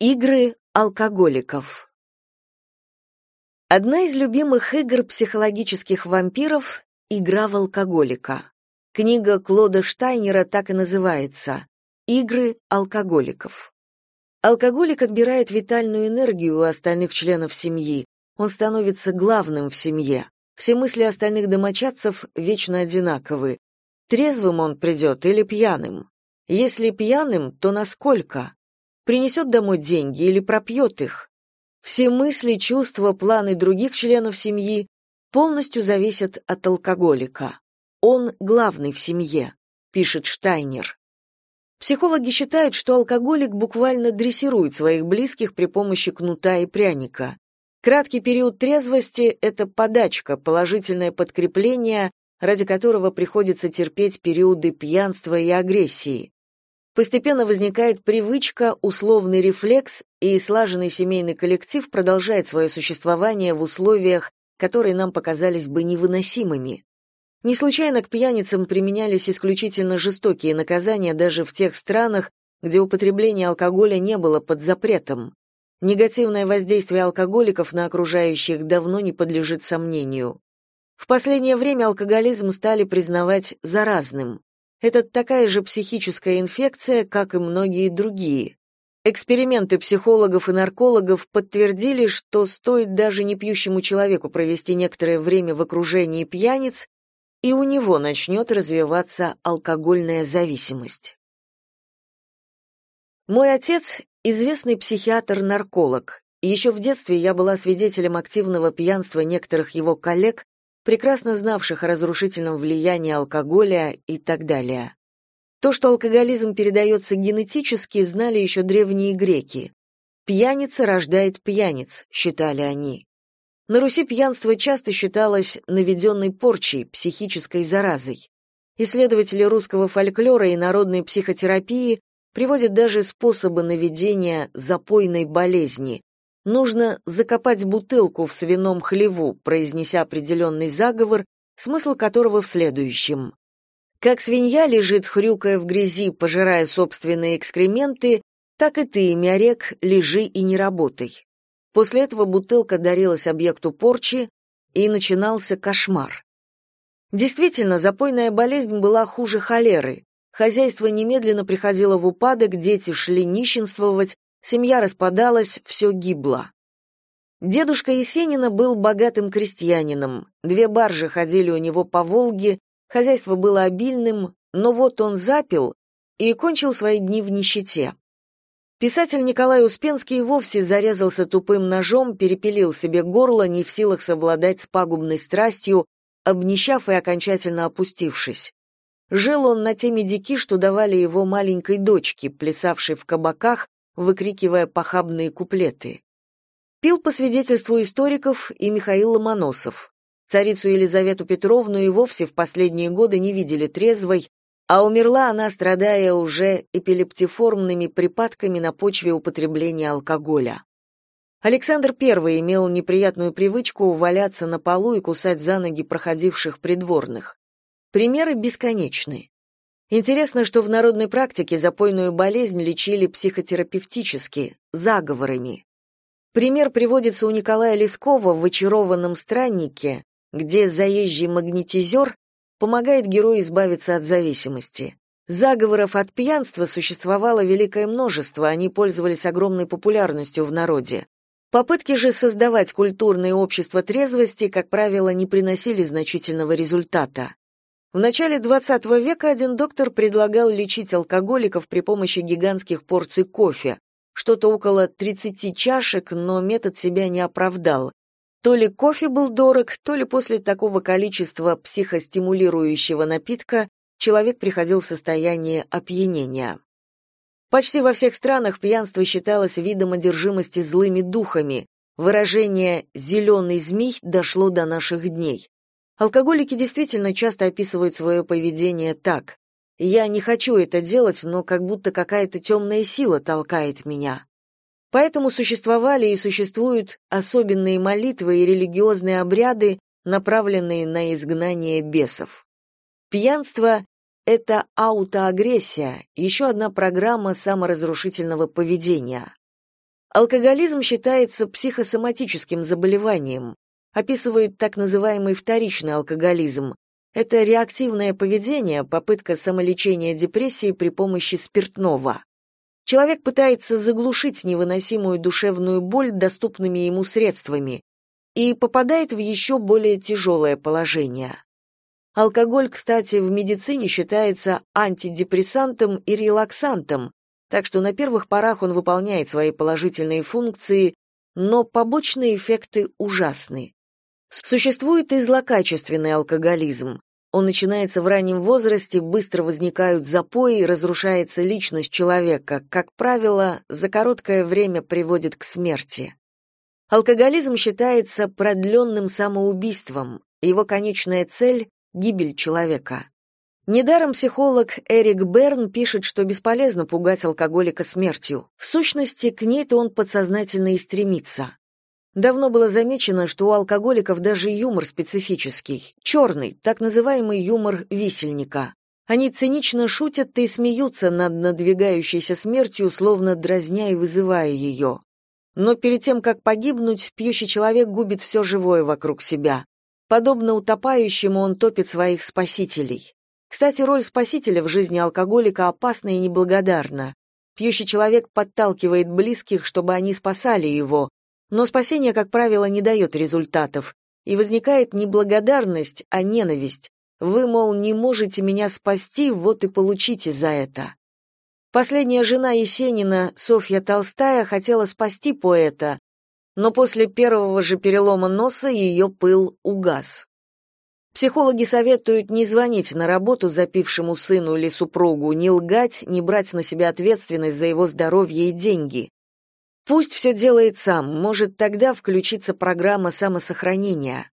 Игры алкоголиков. Одна из любимых игр психологических вампиров игра в алкоголика. Книга Клода Штайнера так и называется Игры алкоголиков. Алкоголик отбирает витальную энергию у остальных членов семьи. Он становится главным в семье. Все мысли остальных домочадцев вечно одинаковы. Трезвым он придет или пьяным? Если пьяным, то насколько? Принесет домой деньги или пропьет их. Все мысли, чувства, планы других членов семьи полностью зависят от алкоголика. Он главный в семье, пишет Штайнер. Психологи считают, что алкоголик буквально дрессирует своих близких при помощи кнута и пряника. Краткий период трезвости – это подачка, положительное подкрепление, ради которого приходится терпеть периоды пьянства и агрессии. Постепенно возникает привычка, условный рефлекс, и слаженный семейный коллектив продолжает свое существование в условиях, которые нам показались бы невыносимыми. Не случайно к пьяницам применялись исключительно жестокие наказания даже в тех странах, где употребление алкоголя не было под запретом. Негативное воздействие алкоголиков на окружающих давно не подлежит сомнению. В последнее время алкоголизм стали признавать заразным. Это такая же психическая инфекция, как и многие другие. Эксперименты психологов и наркологов подтвердили, что стоит даже непьющему человеку провести некоторое время в окружении пьяниц, и у него начнет развиваться алкогольная зависимость. Мой отец – известный психиатр-нарколог. Еще в детстве я была свидетелем активного пьянства некоторых его коллег, прекрасно знавших о разрушительном влиянии алкоголя и так далее. То, что алкоголизм передается генетически, знали еще древние греки. «Пьяница рождает пьяниц», — считали они. На Руси пьянство часто считалось наведенной порчей, психической заразой. Исследователи русского фольклора и народной психотерапии приводят даже способы наведения запойной болезни, нужно закопать бутылку в свином хлеву, произнеся определенный заговор, смысл которого в следующем. Как свинья лежит, хрюкая в грязи, пожирая собственные экскременты, так и ты, мярек, лежи и не работай. После этого бутылка дарилась объекту порчи, и начинался кошмар. Действительно, запойная болезнь была хуже холеры. Хозяйство немедленно приходило в упадок, дети шли нищенствовать, Семья распадалась, все гибло. Дедушка Есенина был богатым крестьянином. Две баржи ходили у него по Волге, хозяйство было обильным, но вот он запил и кончил свои дни в нищете. Писатель Николай Успенский вовсе зарезался тупым ножом, перепилил себе горло, не в силах совладать с пагубной страстью, обнищав и окончательно опустившись. Жил он на те медики, что давали его маленькой дочке, плясавшей в кабаках, выкрикивая похабные куплеты. Пил по свидетельству историков и Михаил Ломоносов. Царицу Елизавету Петровну и вовсе в последние годы не видели трезвой, а умерла она, страдая уже эпилептиформными припадками на почве употребления алкоголя. Александр I имел неприятную привычку валяться на полу и кусать за ноги проходивших придворных. Примеры бесконечны. Интересно, что в народной практике запойную болезнь лечили психотерапевтически, заговорами. Пример приводится у Николая Лескова в «Очарованном страннике», где заезжий магнетизер помогает герою избавиться от зависимости. Заговоров от пьянства существовало великое множество, они пользовались огромной популярностью в народе. Попытки же создавать культурное общество трезвости, как правило, не приносили значительного результата. В начале XX века один доктор предлагал лечить алкоголиков при помощи гигантских порций кофе, что-то около 30 чашек, но метод себя не оправдал. То ли кофе был дорог, то ли после такого количества психостимулирующего напитка человек приходил в состояние опьянения. Почти во всех странах пьянство считалось видом одержимости злыми духами. Выражение «зеленый змей» дошло до наших дней. Алкоголики действительно часто описывают свое поведение так. «Я не хочу это делать, но как будто какая-то темная сила толкает меня». Поэтому существовали и существуют особенные молитвы и религиозные обряды, направленные на изгнание бесов. Пьянство — это аутоагрессия, еще одна программа саморазрушительного поведения. Алкоголизм считается психосоматическим заболеванием. Описывает так называемый вторичный алкоголизм. Это реактивное поведение, попытка самолечения депрессии при помощи спиртного. Человек пытается заглушить невыносимую душевную боль доступными ему средствами и попадает в еще более тяжелое положение. Алкоголь, кстати, в медицине считается антидепрессантом и релаксантом, так что на первых порах он выполняет свои положительные функции, но побочные эффекты ужасны. Существует и злокачественный алкоголизм. Он начинается в раннем возрасте, быстро возникают запои, разрушается личность человека, как правило, за короткое время приводит к смерти. Алкоголизм считается продленным самоубийством, его конечная цель — гибель человека. Недаром психолог Эрик Берн пишет, что бесполезно пугать алкоголика смертью. В сущности, к ней-то он подсознательно и стремится. Давно было замечено, что у алкоголиков даже юмор специфический, черный, так называемый юмор висельника. Они цинично шутят и смеются над надвигающейся смертью, словно дразня и вызывая ее. Но перед тем, как погибнуть, пьющий человек губит все живое вокруг себя. Подобно утопающему он топит своих спасителей. Кстати, роль спасителя в жизни алкоголика опасна и неблагодарна. Пьющий человек подталкивает близких, чтобы они спасали его, но спасение, как правило, не дает результатов, и возникает не благодарность, а ненависть. Вы, мол, не можете меня спасти, вот и получите за это. Последняя жена Есенина, Софья Толстая, хотела спасти поэта, но после первого же перелома носа ее пыл угас. Психологи советуют не звонить на работу запившему сыну или супругу, не лгать, не брать на себя ответственность за его здоровье и деньги. Пусть все делает сам, может тогда включиться программа самосохранения.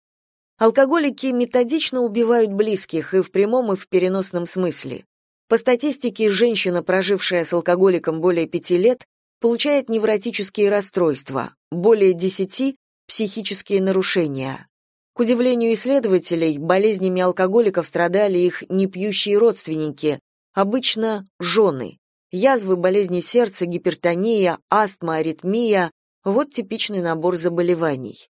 Алкоголики методично убивают близких и в прямом, и в переносном смысле. По статистике, женщина, прожившая с алкоголиком более пяти лет, получает невротические расстройства, более десяти – психические нарушения. К удивлению исследователей, болезнями алкоголиков страдали их непьющие родственники, обычно жены. Язвы, болезни сердца, гипертония, астма, аритмия – вот типичный набор заболеваний.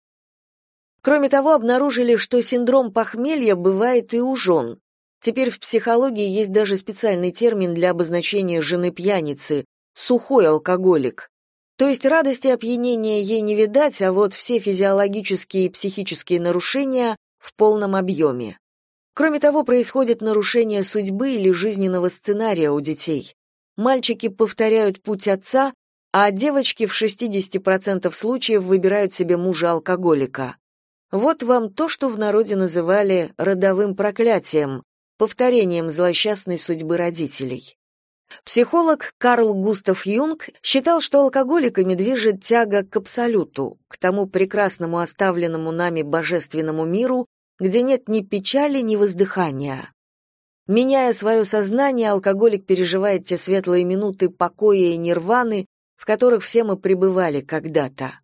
Кроме того, обнаружили, что синдром похмелья бывает и у жен. Теперь в психологии есть даже специальный термин для обозначения жены-пьяницы – сухой алкоголик. То есть радости опьянения ей не видать, а вот все физиологические и психические нарушения в полном объеме. Кроме того, происходит нарушение судьбы или жизненного сценария у детей. Мальчики повторяют путь отца, а девочки в 60% случаев выбирают себе мужа-алкоголика. Вот вам то, что в народе называли родовым проклятием, повторением злосчастной судьбы родителей. Психолог Карл Густав Юнг считал, что алкоголиками движет тяга к абсолюту, к тому прекрасному оставленному нами божественному миру, где нет ни печали, ни воздыхания. Меняя свое сознание, алкоголик переживает те светлые минуты покоя и нирваны, в которых все мы пребывали когда-то.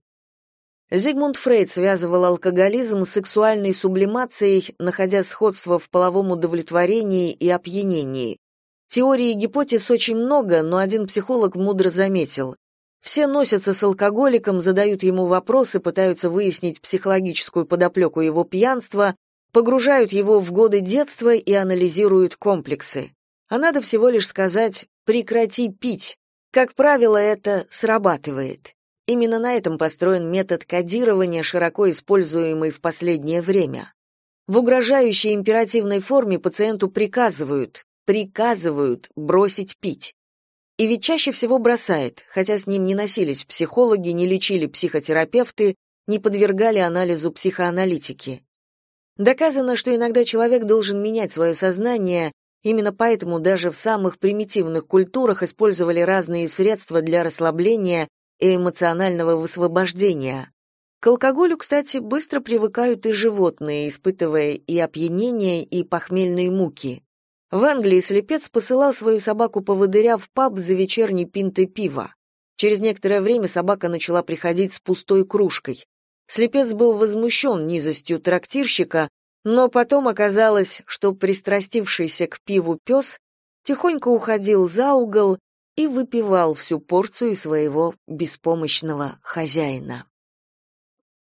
Зигмунд Фрейд связывал алкоголизм с сексуальной сублимацией, находя сходство в половом удовлетворении и опьянении. Теорий и гипотез очень много, но один психолог мудро заметил. Все носятся с алкоголиком, задают ему вопросы, пытаются выяснить психологическую подоплеку его пьянства, погружают его в годы детства и анализируют комплексы. А надо всего лишь сказать «прекрати пить». Как правило, это срабатывает. Именно на этом построен метод кодирования, широко используемый в последнее время. В угрожающей императивной форме пациенту приказывают приказывают бросить пить. И ведь чаще всего бросает, хотя с ним не носились психологи, не лечили психотерапевты, не подвергали анализу психоаналитики. Доказано, что иногда человек должен менять свое сознание, именно поэтому даже в самых примитивных культурах использовали разные средства для расслабления и эмоционального высвобождения. К алкоголю, кстати, быстро привыкают и животные, испытывая и опьянение, и похмельные муки. В Англии слепец посылал свою собаку-поводыря в паб за вечерней пинтой пива. Через некоторое время собака начала приходить с пустой кружкой. Слепец был возмущен низостью трактирщика, но потом оказалось, что пристрастившийся к пиву пес тихонько уходил за угол и выпивал всю порцию своего беспомощного хозяина.